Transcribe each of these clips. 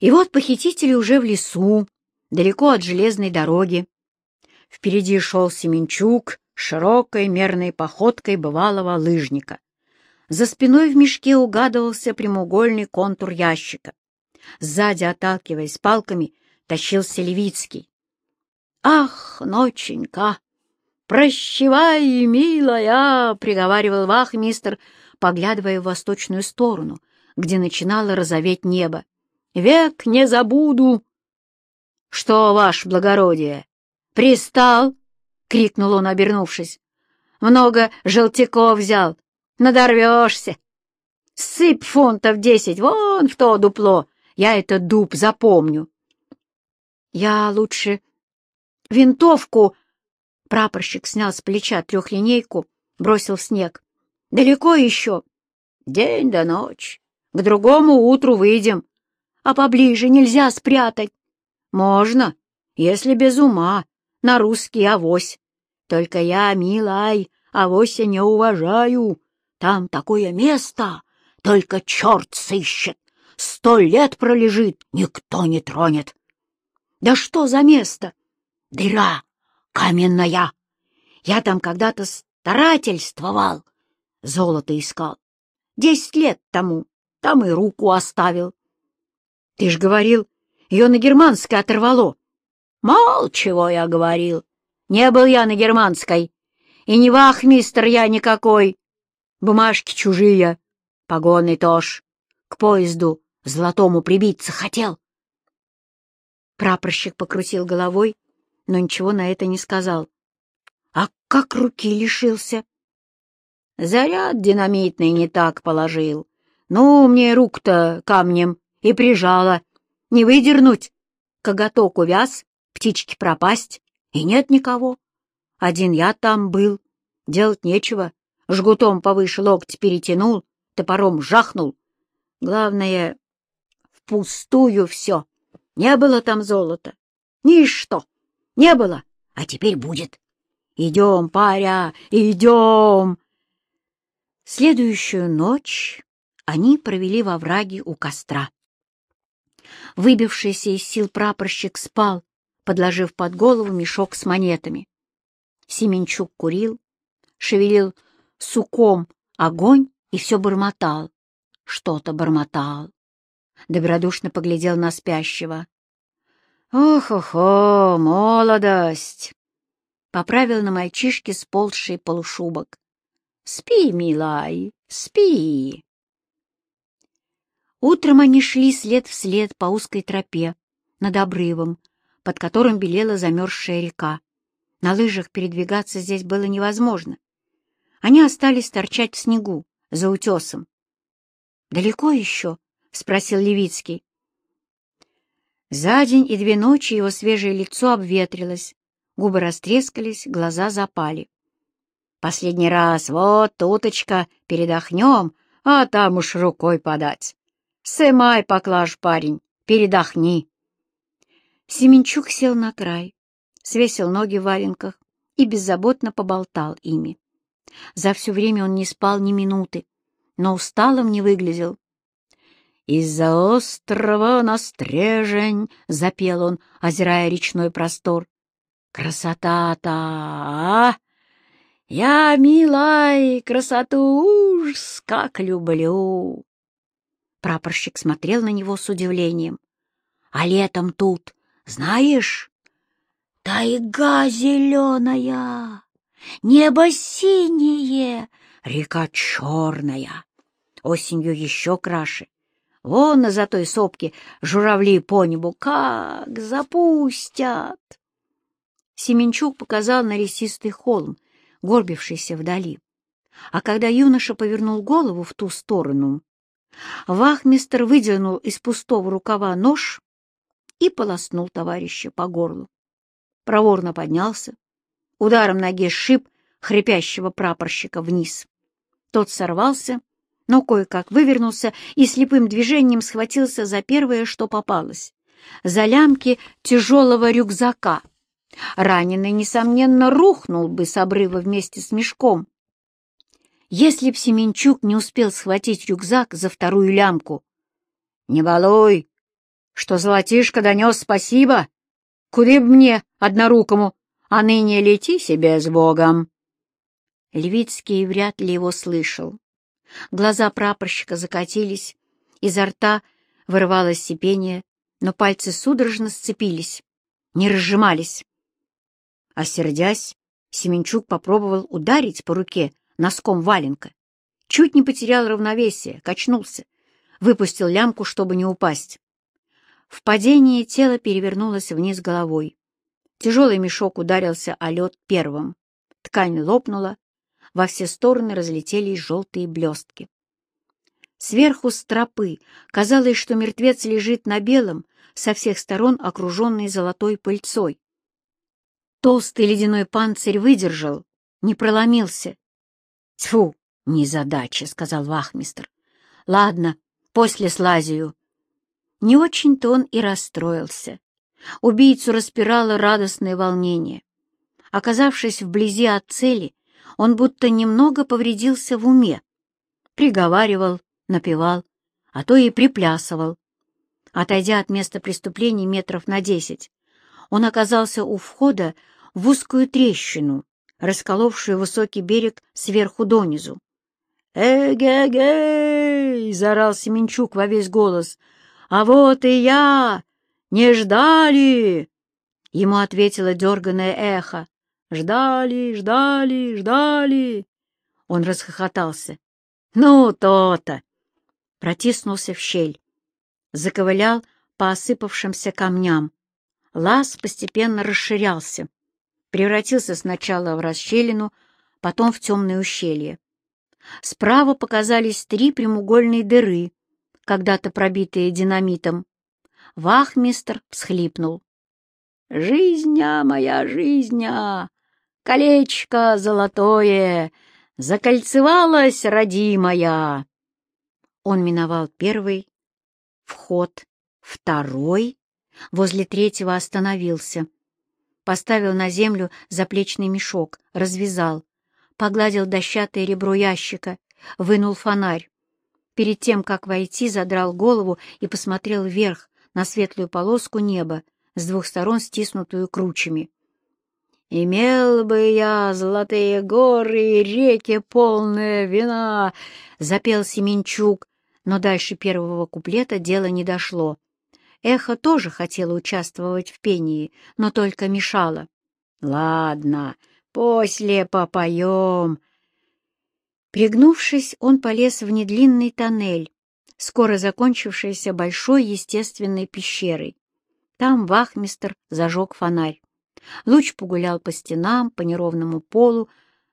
И вот похитители уже в лесу, далеко от железной дороги. Впереди шел Семенчук широкой мерной походкой бывалого лыжника. За спиной в мешке угадывался прямоугольный контур ящика. Сзади, отталкиваясь палками, тащился Левицкий. «Ах, ноченька! Прощавай, милая!» — приговаривал вахмистр, поглядывая в восточную сторону, где начинало розоветь небо. «Век не забуду!» «Что, ваше благородие, пристал?» — крикнул он, обернувшись. «Много желтяков взял, надорвешься. Сыпь фунтов десять вон в то дупло, я этот дуб запомню». «Я лучше винтовку...» Прапорщик снял с плеча трехлинейку, бросил в снег. «Далеко еще?» «День до ночи. К другому утру выйдем. А поближе нельзя спрятать». «Можно, если без ума, на русский авось. Только я, милай, авося не уважаю. Там такое место, только черт сыщет. Сто лет пролежит, никто не тронет. Да что за место? Дыра каменная. Я там когда-то старательствовал, золото искал. Десять лет тому, там и руку оставил. Ты ж говорил, ее на германской оторвало. Мол, чего я говорил. Не был я на германской. И не вахмистр я никакой. Бумажки чужие, погоны тоже. К поезду золотому прибиться хотел. Прапорщик покрутил головой, но ничего на это не сказал. А как руки лишился? Заряд динамитный не так положил. Ну, мне рук-то камнем и прижало. Не выдернуть. Коготок увяз, птички пропасть, и нет никого. Один я там был. Делать нечего. Жгутом повыше локти перетянул, топором жахнул. Главное, впустую все. Не было там золота. Ничто. Не было, а теперь будет. Идем, паря, идем. Следующую ночь они провели во враге у костра. Выбившийся из сил прапорщик спал, подложив под голову мешок с монетами. Семенчук курил, шевелил суком огонь и все бормотал. Что-то бормотал. Добродушно поглядел на спящего. «Ох-охо, молодость!» Поправил на мальчишке сползший полушубок. «Спи, милай, спи!» Утром они шли след в след по узкой тропе над обрывом, под которым белела замерзшая река. На лыжах передвигаться здесь было невозможно. Они остались торчать в снегу, за утесом. «Далеко еще?» — спросил Левицкий. За день и две ночи его свежее лицо обветрилось, губы растрескались, глаза запали. «Последний раз, вот, туточка, передохнем, а там уж рукой подать. Сымай поклажь, парень, передохни». Семенчук сел на край, свесил ноги в валенках и беззаботно поболтал ими. За все время он не спал ни минуты, но усталым не выглядел. «Из-за острова на стрежень!» — запел он, озирая речной простор. «Красота-то, а! Я, милай, красоту уж как люблю!» Прапорщик смотрел на него с удивлением. «А летом тут знаешь, тайга зеленая, небо синее, река черная, осенью еще краше. Вон на затой сопке журавли по небу как запустят. Семенчук показал на лесистый холм, горбившийся вдали. А когда юноша повернул голову в ту сторону, вахмистр выдернул из пустого рукава нож и полоснул товарища по горлу. Проворно поднялся, ударом ноги сшиб хрипящего прапорщика вниз. Тот сорвался, но кое-как вывернулся и слепым движением схватился за первое, что попалось — за лямки тяжелого рюкзака. Раненый, несомненно, рухнул бы с обрыва вместе с мешком. Если б Семенчук не успел схватить рюкзак за вторую лямку. — Не балуй, что золотишко донес спасибо. Куды б мне, однорукому, а ныне лети себе с Богом. Левицкий вряд ли его слышал. Глаза прапорщика закатились, изо рта вырывалось сипение, но пальцы судорожно сцепились, не разжимались. Осердясь, Семенчук попробовал ударить по руке носком валенка. Чуть не потерял равновесие, качнулся, выпустил лямку, чтобы не упасть. В падении тело перевернулось вниз головой. Тяжелый мешок ударился о лед первым. Ткань лопнула, во все стороны разлетелись желтые блестки. Сверху с тропы казалось, что мертвец лежит на белом, со всех сторон окруженный золотой пыльцой. Толстый ледяной панцирь выдержал, не проломился. — Тьфу, незадача, — сказал вахмистр. — Ладно, после слазию. Не очень-то он и расстроился. Убийцу распирало радостное волнение. Оказавшись вблизи от цели, он будто немного повредился в уме. Приговаривал, напевал, а то и приплясывал. Отойдя от места преступления метров на десять, он оказался у входа в узкую трещину, расколовшую высокий берег сверху донизу. «Эге-гей!» — заорал Семенчук во весь голос. «А вот и я! Не ждали!» Ему ответило дерганное эхо. «Ждали, ждали, ждали!» Он расхохотался. «Ну, то-то!» Протиснулся в щель. Заковылял по осыпавшимся камням. Лаз постепенно расширялся превратился сначала в расщелину, потом в темное ущелье. Справа показались три прямоугольные дыры, когда-то пробитые динамитом. Вахмистр всхлипнул. «Жизня моя, жизня! Колечко золотое! Закольцевалась, родимая!» Он миновал первый, вход, второй, возле третьего остановился — поставил на землю заплечный мешок, развязал, погладил дощатое ребро ящика, вынул фонарь. Перед тем, как войти, задрал голову и посмотрел вверх на светлую полоску неба, с двух сторон стиснутую кручами. «Имел бы я золотые горы и реки, полные вина!» — запел Семенчук, но дальше первого куплета дело не дошло. Эхо тоже хотело участвовать в пении, но только мешало. «Ладно, после попоем». Пригнувшись, он полез в недлинный тоннель, скоро закончившийся большой естественной пещерой. Там вахмистр зажег фонарь. Луч погулял по стенам, по неровному полу,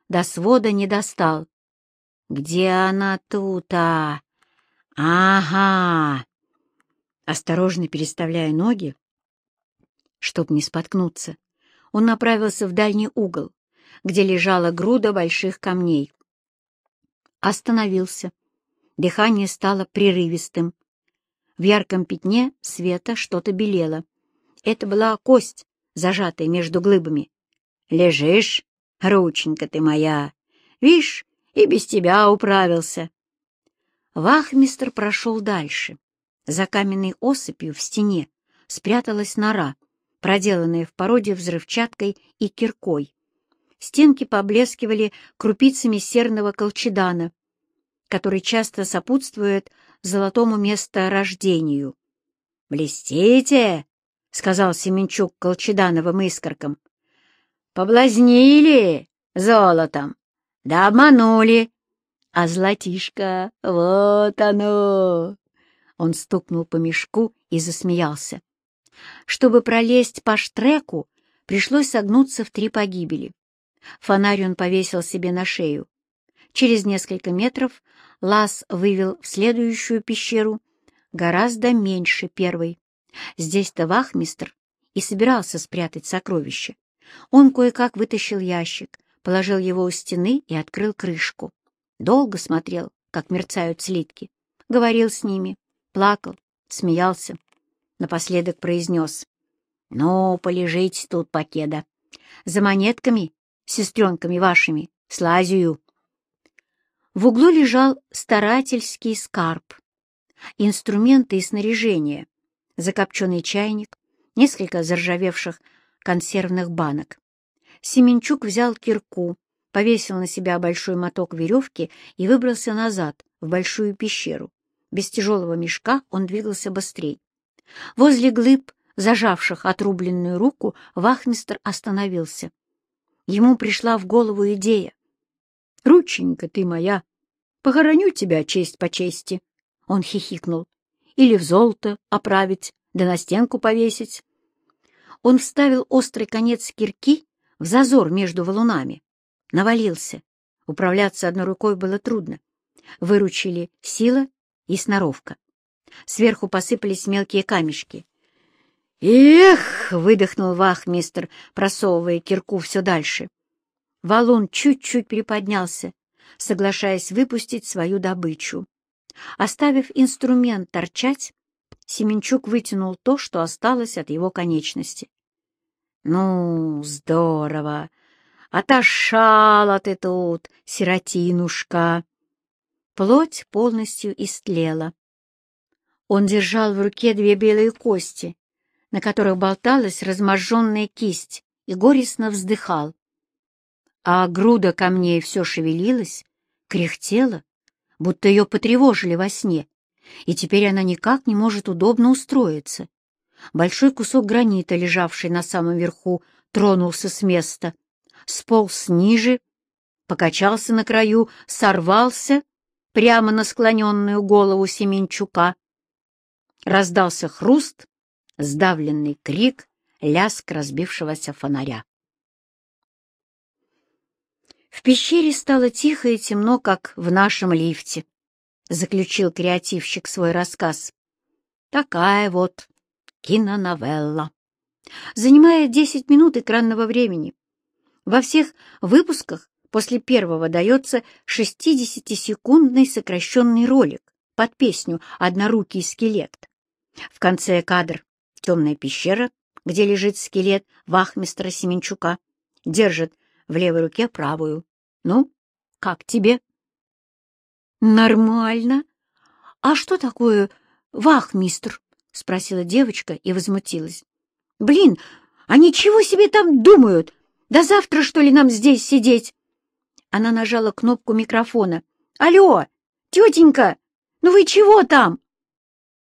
до свода не достал. «Где она тут-а? Ага!» Осторожно переставляя ноги, чтоб не споткнуться, он направился в дальний угол, где лежала груда больших камней. Остановился. Дыхание стало прерывистым. В ярком пятне света что-то белело. Это была кость, зажатая между глыбами. «Лежишь, рученька ты моя! Вишь, и без тебя управился!» Вахмистр прошел дальше. За каменной осыпью в стене спряталась нора, проделанная в породе взрывчаткой и киркой. Стенки поблескивали крупицами серного колчедана, который часто сопутствует золотому месторождению. «Блестите!» — сказал Семенчук колчедановым искорком. «Поблазнили золотом, да обманули, а золотишко, вот оно!» Он стукнул по мешку и засмеялся. Чтобы пролезть по штреку, пришлось согнуться в три погибели. Фонарь он повесил себе на шею. Через несколько метров лаз вывел в следующую пещеру, гораздо меньше первой. Здесь-то вахмистр и собирался спрятать сокровище. Он кое-как вытащил ящик, положил его у стены и открыл крышку. Долго смотрел, как мерцают слитки, говорил с ними плакал, смеялся. Напоследок произнес. «Ну, полежите тут, покеда. За монетками, сестренками вашими, слазию». В углу лежал старательский скарб, инструменты и снаряжение, закопченный чайник, несколько заржавевших консервных банок. Семенчук взял кирку, повесил на себя большой моток веревки и выбрался назад, в большую пещеру. Без тяжелого мешка он двигался быстрее. Возле глыб, зажавших отрубленную руку, вахмистр остановился. Ему пришла в голову идея. «Рученька ты моя! Похороню тебя честь по чести!» Он хихикнул. «Или в золото оправить, да на стенку повесить!» Он вставил острый конец кирки в зазор между валунами. Навалился. Управляться одной рукой было трудно. Выручили сила и сноровка. Сверху посыпались мелкие камешки. «Эх!» — выдохнул вахмистр, просовывая кирку все дальше. Валун чуть-чуть приподнялся, соглашаясь выпустить свою добычу. Оставив инструмент торчать, Семенчук вытянул то, что осталось от его конечности. «Ну, здорово! Отошала ты тут, сиротинушка!» Плоть полностью истлела. Он держал в руке две белые кости, на которых болталась разможженная кисть, и горестно вздыхал. А груда камней все шевелилась, кряхтела, будто ее потревожили во сне, и теперь она никак не может удобно устроиться. Большой кусок гранита, лежавший на самом верху, тронулся с места, сполз ниже, покачался на краю, сорвался прямо на склоненную голову Семенчука. Раздался хруст, сдавленный крик, лязг разбившегося фонаря. В пещере стало тихо и темно, как в нашем лифте, — заключил креативщик свой рассказ. Такая вот киноновелла. Занимает десять минут экранного времени. Во всех выпусках После первого дается 60-секундный сокращенный ролик под песню «Однорукий скелет». В конце кадр темная пещера, где лежит скелет вахмистра Семенчука, держит в левой руке правую. «Ну, как тебе?» «Нормально. А что такое вахмистр?» — спросила девочка и возмутилась. «Блин, а ничего себе там думают? До завтра, что ли, нам здесь сидеть?» Она нажала кнопку микрофона. «Алло, тетенька, ну вы чего там?»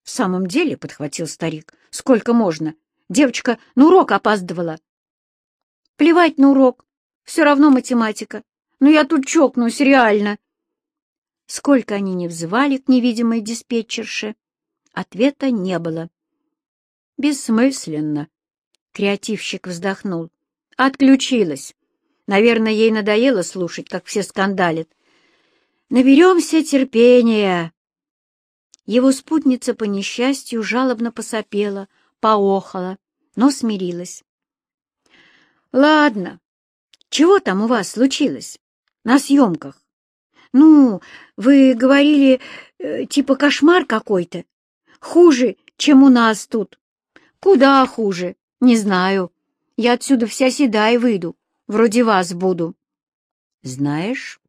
«В самом деле», — подхватил старик, — «сколько можно? Девочка на урок опаздывала». «Плевать на урок, все равно математика. Но я тут чокнусь, реально». Сколько они не взывали к невидимой диспетчерше, ответа не было. «Бессмысленно», — креативщик вздохнул. «Отключилась. Наверное, ей надоело слушать, как все скандалят. Наберемся терпения. Его спутница, по несчастью, жалобно посопела, поохала, но смирилась. «Ладно, чего там у вас случилось? На съемках? Ну, вы говорили, э, типа кошмар какой-то. Хуже, чем у нас тут. Куда хуже? Не знаю. Я отсюда вся седая выйду вроде вас буду. — Знаешь,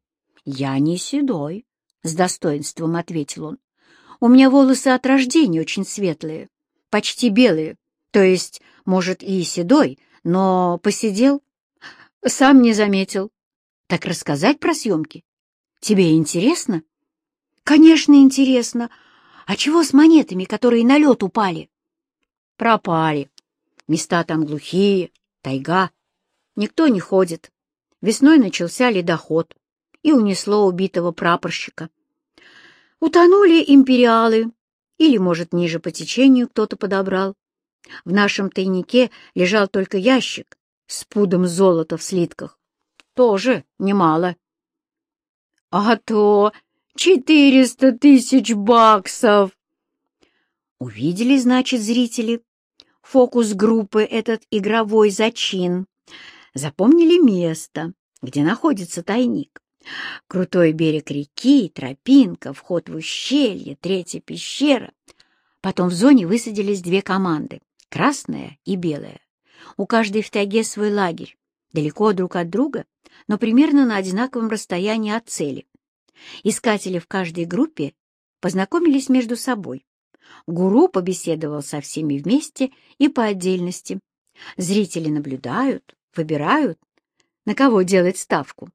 я не седой, — с достоинством ответил он. — У меня волосы от рождения очень светлые, почти белые, то есть, может, и седой, но посидел. Сам не заметил. Так рассказать про съемки? Тебе интересно? Конечно, интересно. А чего с монетами, которые на лед упали? Пропали. Места там глухие, тайга. Никто не ходит. Весной начался ледоход и унесло убитого прапорщика. Утонули империалы, или, может, ниже по течению кто-то подобрал. В нашем тайнике лежал только ящик с пудом золота в слитках. Тоже немало. — А то четыреста тысяч баксов! Увидели, значит, зрители, фокус группы этот игровой зачин запомнили место, где находится тайник. Крутой берег реки, тропинка, вход в ущелье, третья пещера. Потом в зоне высадились две команды — красная и белая. У каждой в тайге свой лагерь, далеко друг от друга, но примерно на одинаковом расстоянии от цели. Искатели в каждой группе познакомились между собой. Гуру побеседовал со всеми вместе и по отдельности. Зрители наблюдают, выбирают, на кого делать ставку.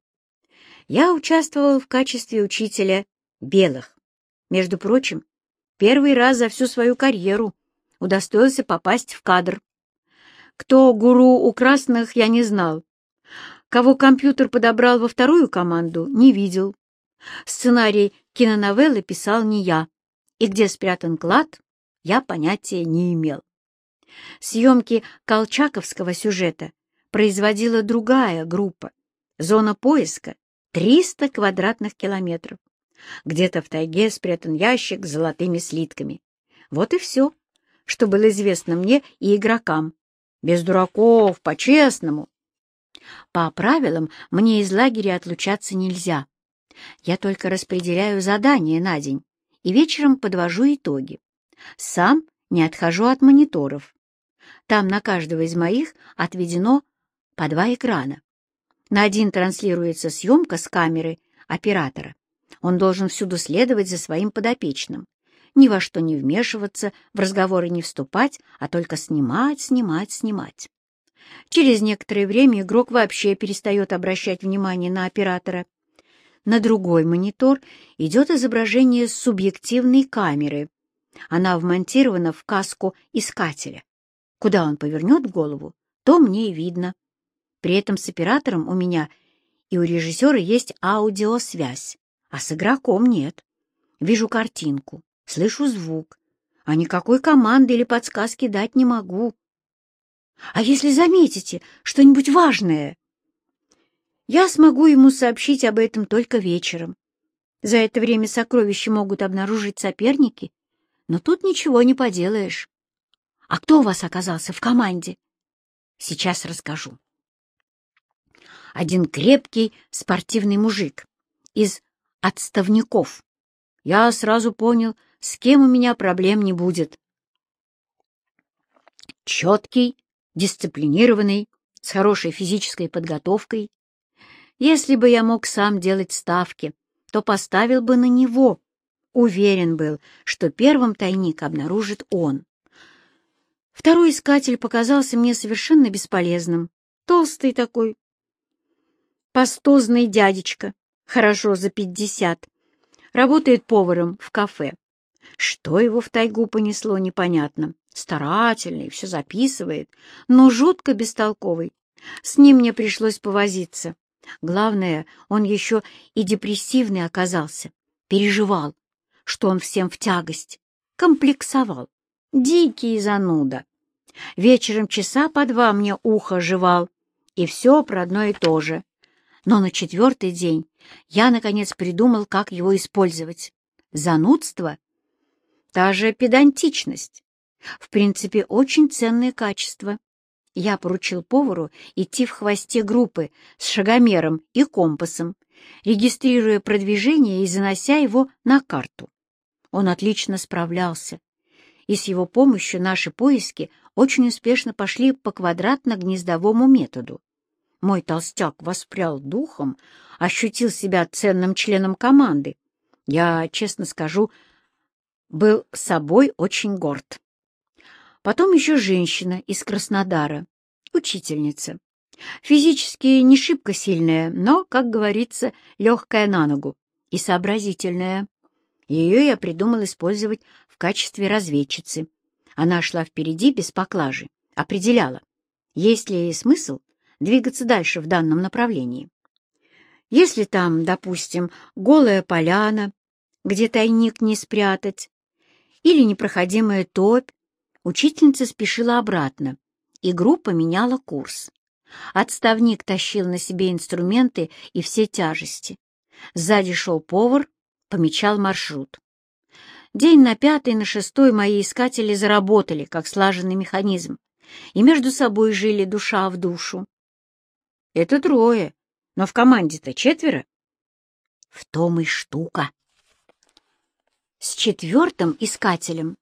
Я участвовал в качестве учителя белых. Между прочим, первый раз за всю свою карьеру удостоился попасть в кадр. Кто гуру у красных, я не знал. Кого компьютер подобрал во вторую команду, не видел. Сценарий киноновеллы писал не я, и где спрятан клад, я понятия не имел. Съемки колчаковского сюжета производила другая группа. Зона поиска — 300 квадратных километров. Где-то в тайге спрятан ящик с золотыми слитками. Вот и все, что было известно мне и игрокам. Без дураков, по-честному. По правилам, мне из лагеря отлучаться нельзя. Я только распределяю задания на день и вечером подвожу итоги. Сам не отхожу от мониторов. Там на каждого из моих отведено по два экрана. На один транслируется съемка с камеры оператора. Он должен всюду следовать за своим подопечным, ни во что не вмешиваться, в разговоры не вступать, а только снимать, снимать, снимать. Через некоторое время игрок вообще перестает обращать внимание на оператора. На другой монитор идет изображение субъективной камеры. Она вмонтирована в каску искателя. Куда он повернет голову, то мне и видно. При этом с оператором у меня и у режиссера есть аудиосвязь, а с игроком нет. Вижу картинку, слышу звук, а никакой команды или подсказки дать не могу. А если заметите что-нибудь важное? Я смогу ему сообщить об этом только вечером. За это время сокровища могут обнаружить соперники, но тут ничего не поделаешь. А кто у вас оказался в команде? Сейчас расскажу. Один крепкий спортивный мужик из отставников. Я сразу понял, с кем у меня проблем не будет. Четкий, дисциплинированный, с хорошей физической подготовкой. Если бы я мог сам делать ставки, то поставил бы на него. Уверен был, что первым тайник обнаружит он. Второй искатель показался мне совершенно бесполезным. Толстый такой, пастозный дядечка, хорошо за пятьдесят, работает поваром в кафе. Что его в тайгу понесло, непонятно. Старательный, все записывает, но жутко бестолковый. С ним мне пришлось повозиться. Главное, он еще и депрессивный оказался. Переживал, что он всем в тягость. Комплексовал. Дикий зануда. Вечером часа по два мне ухо жевал. И все про одно и то же. Но на четвертый день я, наконец, придумал, как его использовать. Занудство — та же педантичность. В принципе, очень ценное качество. Я поручил повару идти в хвосте группы с шагомером и компасом, регистрируя продвижение и занося его на карту. Он отлично справлялся, и с его помощью наши поиски очень успешно пошли по квадратно-гнездовому методу. Мой толстяк воспрял духом, ощутил себя ценным членом команды. Я, честно скажу, был собой очень горд. Потом еще женщина из Краснодара, учительница. Физически не шибко сильная, но, как говорится, легкая на ногу и сообразительная. Ее я придумал использовать в качестве разведчицы. Она шла впереди без поклажи, определяла, есть ли смысл двигаться дальше в данном направлении. Если там, допустим, голая поляна, где тайник не спрятать, или непроходимая топь, Учительница спешила обратно, и группа меняла курс. Отставник тащил на себе инструменты и все тяжести. Сзади шел повар, помечал маршрут. День на пятый, на шестой мои искатели заработали, как слаженный механизм, и между собой жили душа в душу. Это трое, но в команде-то четверо. В том и штука. С четвертым искателем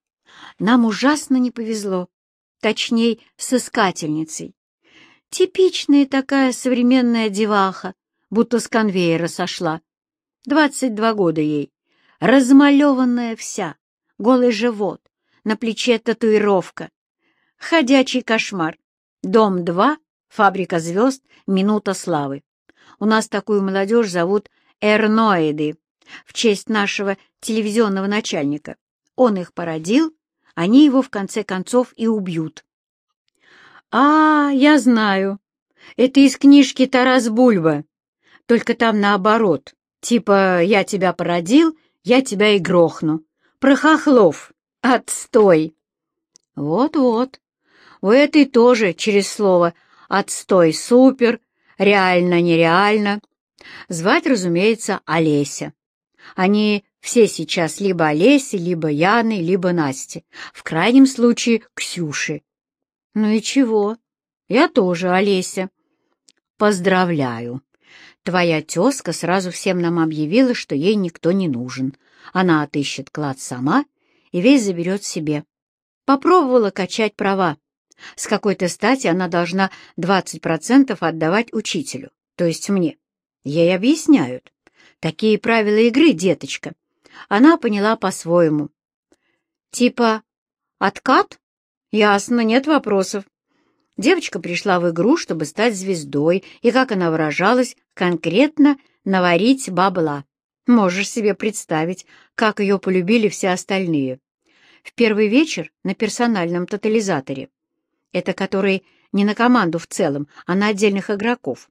нам ужасно не повезло, точнее, с искательницей. Типичная такая современная деваха, будто с конвейера сошла. Двадцать два года ей, размалеванная вся, голый живот, на плече татуировка. Ходячий кошмар. Дом 2, фабрика звезд, минута славы. У нас такую молодежь зовут Эрноиды, в честь нашего телевизионного начальника. Он их породил, они его в конце концов и убьют. «А, я знаю. Это из книжки Тарас Бульба. Только там наоборот. Типа «я тебя породил, я тебя и грохну». Про хохлов. Отстой. Вот-вот. У этой тоже через слово «отстой» супер, реально-нереально. Звать, разумеется, Олеся. Они все сейчас либо Олеси, либо Яны, либо Насти. В крайнем случае Ксюши. Ну и чего? Я тоже Олеся. Поздравляю. Твоя тезка сразу всем нам объявила, что ей никто не нужен. Она отыщет клад сама и весь заберет себе. Попробовала качать права. С какой-то стати она должна 20% отдавать учителю, то есть мне. Ей объясняют. Такие правила игры, деточка. Она поняла по-своему. Типа откат? Ясно, нет вопросов. Девочка пришла в игру, чтобы стать звездой, и, как она выражалась, конкретно наварить бабла. Можешь себе представить, как ее полюбили все остальные. В первый вечер на персональном тотализаторе, это который не на команду в целом, а на отдельных игроков,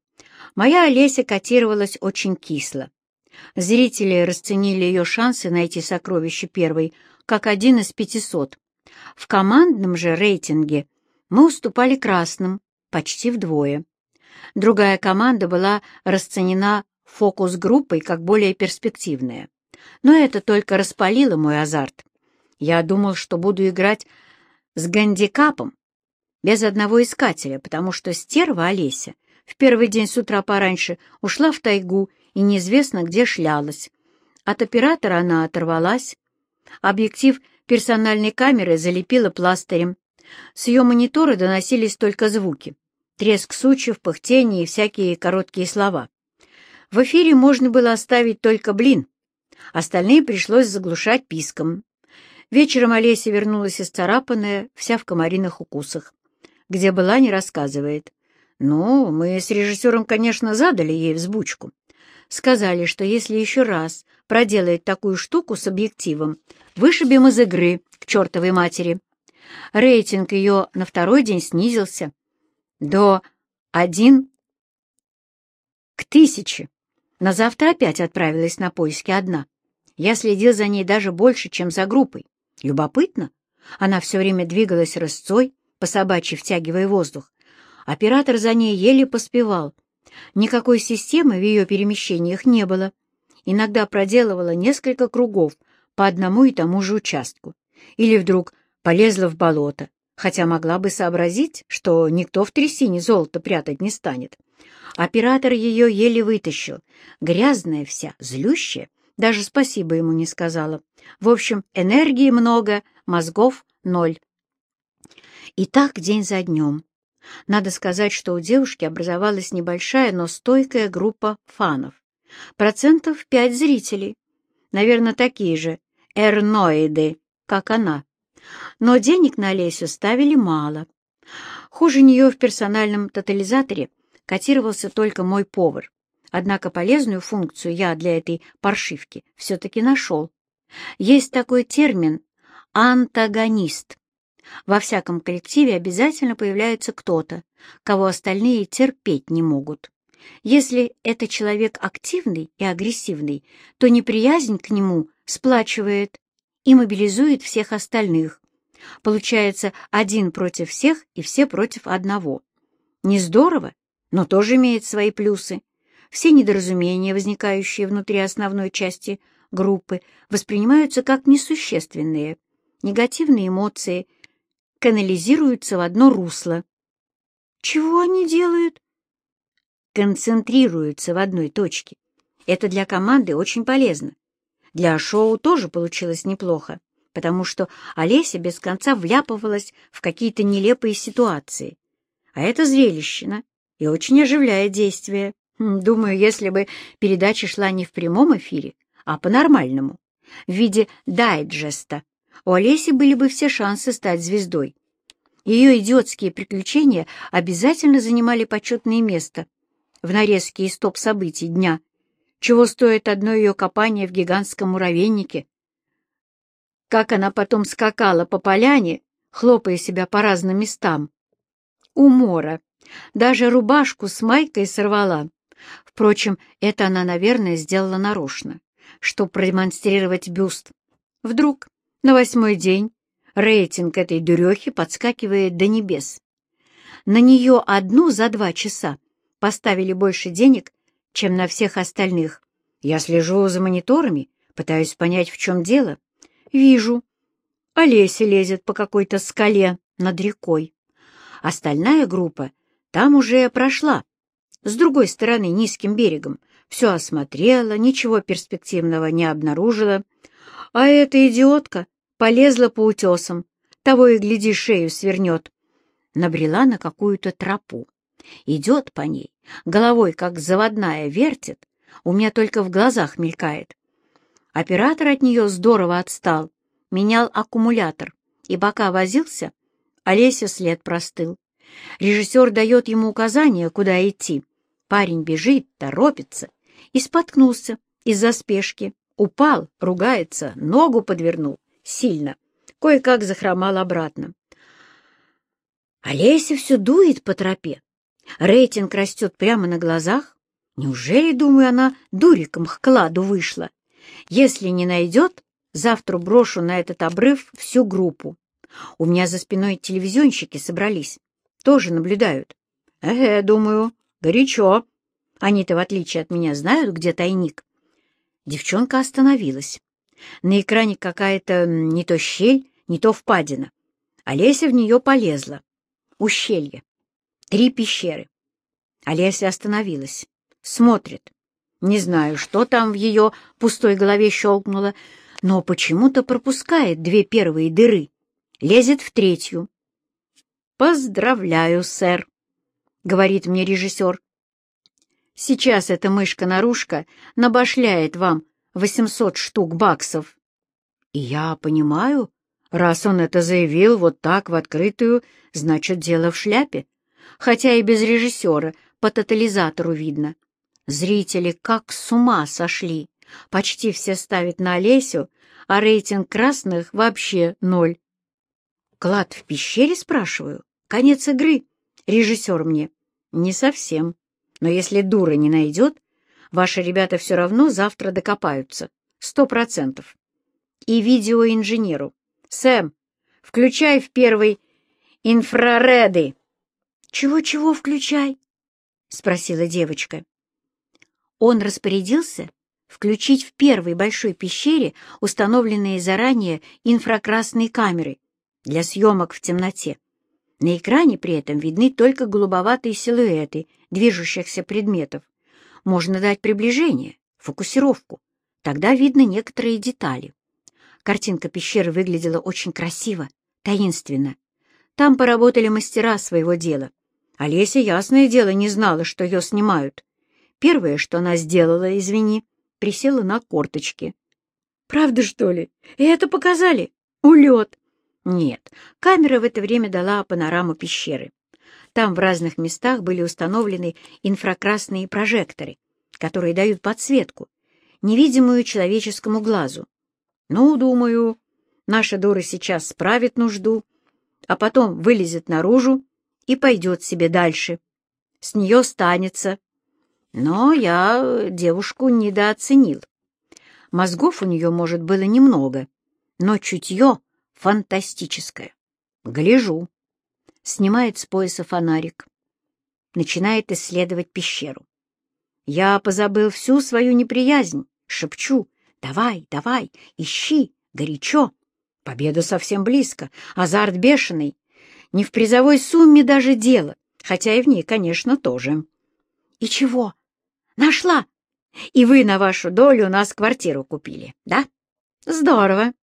моя Олеся котировалась очень кисло. Зрители расценили ее шансы найти сокровище первой как один из пятисот. В командном же рейтинге мы уступали красным почти вдвое. Другая команда была расценена фокус-группой как более перспективная. Но это только распалило мой азарт. Я думал, что буду играть с гандикапом, без одного искателя, потому что стерва Олеся в первый день с утра пораньше ушла в тайгу и неизвестно где шлялась. От оператора она оторвалась. Объектив персональной камеры залепила пластырем, с ее монитора доносились только звуки. Треск сучьев, пыхтение и всякие короткие слова. В эфире можно было оставить только блин. Остальные пришлось заглушать писком. Вечером Олеся вернулась исцарапанная, вся в комариных укусах. Где была, не рассказывает. Ну, мы с режиссером, конечно, задали ей взбучку. Сказали, что если еще раз проделает такую штуку с объективом, вышибем из игры к чертовой матери. Рейтинг ее на второй день снизился до один к тысяче. На завтра опять отправилась на поиски одна. Я следил за ней даже больше, чем за группой. Любопытно. Она все время двигалась рысцой, по собачьи втягивая воздух. Оператор за ней еле поспевал. Никакой системы в ее перемещениях не было. Иногда проделывала несколько кругов по одному и тому же участку. Или вдруг полезла в болото, хотя могла бы сообразить, что никто в трясине золото прятать не станет. Оператор ее еле вытащил, грязная вся, злющая, даже спасибо ему не сказала. В общем, энергии много, мозгов ноль. И так день за днем. Надо сказать, что у девушки образовалась небольшая, но стойкая группа фанов. Процентов пять зрителей. Наверное, такие же эрноиды, как она. Но денег на Лесю ставили мало. Хуже нее в персональном тотализаторе котировался только мой повар. Однако полезную функцию я для этой паршивки все-таки нашел. Есть такой термин «антагонист». Во всяком коллективе обязательно появляется кто-то, кого остальные терпеть не могут. Если это человек активный и агрессивный, то неприязнь к нему сплачивает и мобилизует всех остальных. Получается один против всех и все против одного. Не здорово, но тоже имеет свои плюсы. Все недоразумения, возникающие внутри основной части группы, воспринимаются как несущественные. Негативные эмоции канализируются в одно русло. Чего они делают? Концентрируются в одной точке. Это для команды очень полезно. Для шоу тоже получилось неплохо, потому что Олеся без конца вляпывалась в какие-то нелепые ситуации. А это зрелищно и очень оживляет действие. Хм, думаю, если бы передача шла не в прямом эфире, а по-нормальному, в виде дайджеста, у Олеси были бы все шансы стать звездой. Ее идиотские приключения обязательно занимали почетное место в нарезке из топ-событий дня, чего стоит одно ее копание в гигантском муравейнике. Как она потом скакала по поляне, хлопая себя по разным местам. Умора. Даже рубашку с майкой сорвала. Впрочем, это она, наверное, сделала нарочно, чтобы продемонстрировать бюст. Вдруг на восьмой день рейтинг этой дурехи подскакивает до небес. На нее одну за два часа поставили больше денег, чем на всех остальных. Я слежу за мониторами, пытаюсь понять, в чем дело. Вижу. Олеся лезет по какой-то скале над рекой. Остальная группа там уже прошла. С другой стороны, низким берегом. Все осмотрела, ничего перспективного не обнаружила. А эта идиотка полезла по утесам, того и гляди, шею свернет. Набрела на какую-то тропу. Идет по ней, головой как заводная вертит, у меня только в глазах мелькает. Оператор от нее здорово отстал, менял аккумулятор, и пока возился, Олеся след простыл. Режиссер дает ему указания, куда идти. Парень бежит, торопится и споткнулся из-за спешки. Упал, ругается, ногу подвернул. Сильно. Кое-как захромал обратно. Олеся все дует по тропе. Рейтинг растет прямо на глазах. Неужели, думаю, она дуриком к кладу вышла? Если не найдет, завтра брошу на этот обрыв всю группу. У меня за спиной телевизионщики собрались. Тоже наблюдают. Э, думаю, горячо. Они-то, в отличие от меня, знают, где тайник. Девчонка остановилась. На экране какая-то не то щель, не то впадина. Олеся в нее полезла. Ущелье. Три пещеры. Олеся остановилась. Смотрит. Не знаю, что там в ее пустой голове щелкнуло, но почему-то пропускает две первые дыры. Лезет в третью. «Поздравляю, сэр», — говорит мне режиссер. Сейчас эта мышка-нарушка набашляет вам 800 штук баксов. И я понимаю, раз он это заявил вот так в открытую, значит, дело в шляпе. Хотя и без режиссера по тотализатору видно. Зрители как с ума сошли. Почти все ставят на Олесю, а рейтинг красных вообще ноль. Клад в пещере, спрашиваю? Конец игры. Режиссер мне. Не совсем. Но если дура не найдет, ваши ребята все равно завтра докопаются. Сто процентов. И видеоинженеру. Сэм, включай в первый инфрареды. Чего-чего включай? Спросила девочка. Он распорядился включить в первой большой пещере установленные заранее инфракрасные камеры для съемок в темноте. На экране при этом видны только голубоватые силуэты движущихся предметов. Можно дать приближение, фокусировку. Тогда видно некоторые детали. Картинка пещеры выглядела очень красиво, таинственно. Там поработали мастера своего дела. Олеся, ясное дело, не знала, что ее снимают. Первое, что она сделала, извини, присела на корточки. «Правда, что ли? И это показали? Улет!» Нет, камера в это время дала панораму пещеры. Там в разных местах были установлены инфракрасные прожекторы, которые дают подсветку, невидимую человеческому глазу. Ну, думаю, наша дура сейчас справит нужду, а потом вылезет наружу и пойдет себе дальше. С нее станется. Но я девушку недооценил. Мозгов у нее, может, было немного, но чутье — фантастическое. Гляжу. Снимает с пояса фонарик. Начинает исследовать пещеру. Я позабыл всю свою неприязнь, шепчу. Давай, давай, ищи, горячо. Победа совсем близко, азарт бешеный. Не в призовой сумме даже дело, хотя и в ней, конечно, тоже. И чего? Нашла! И вы на вашу долю у нас квартиру купили, да? Здорово.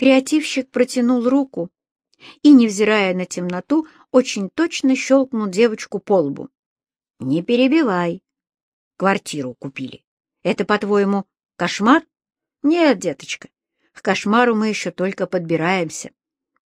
Креативщик протянул руку и, невзирая на темноту, очень точно щелкнул девочку по лбу. «Не перебивай. Квартиру купили. Это, по-твоему, кошмар? Нет, деточка. К кошмару мы еще только подбираемся.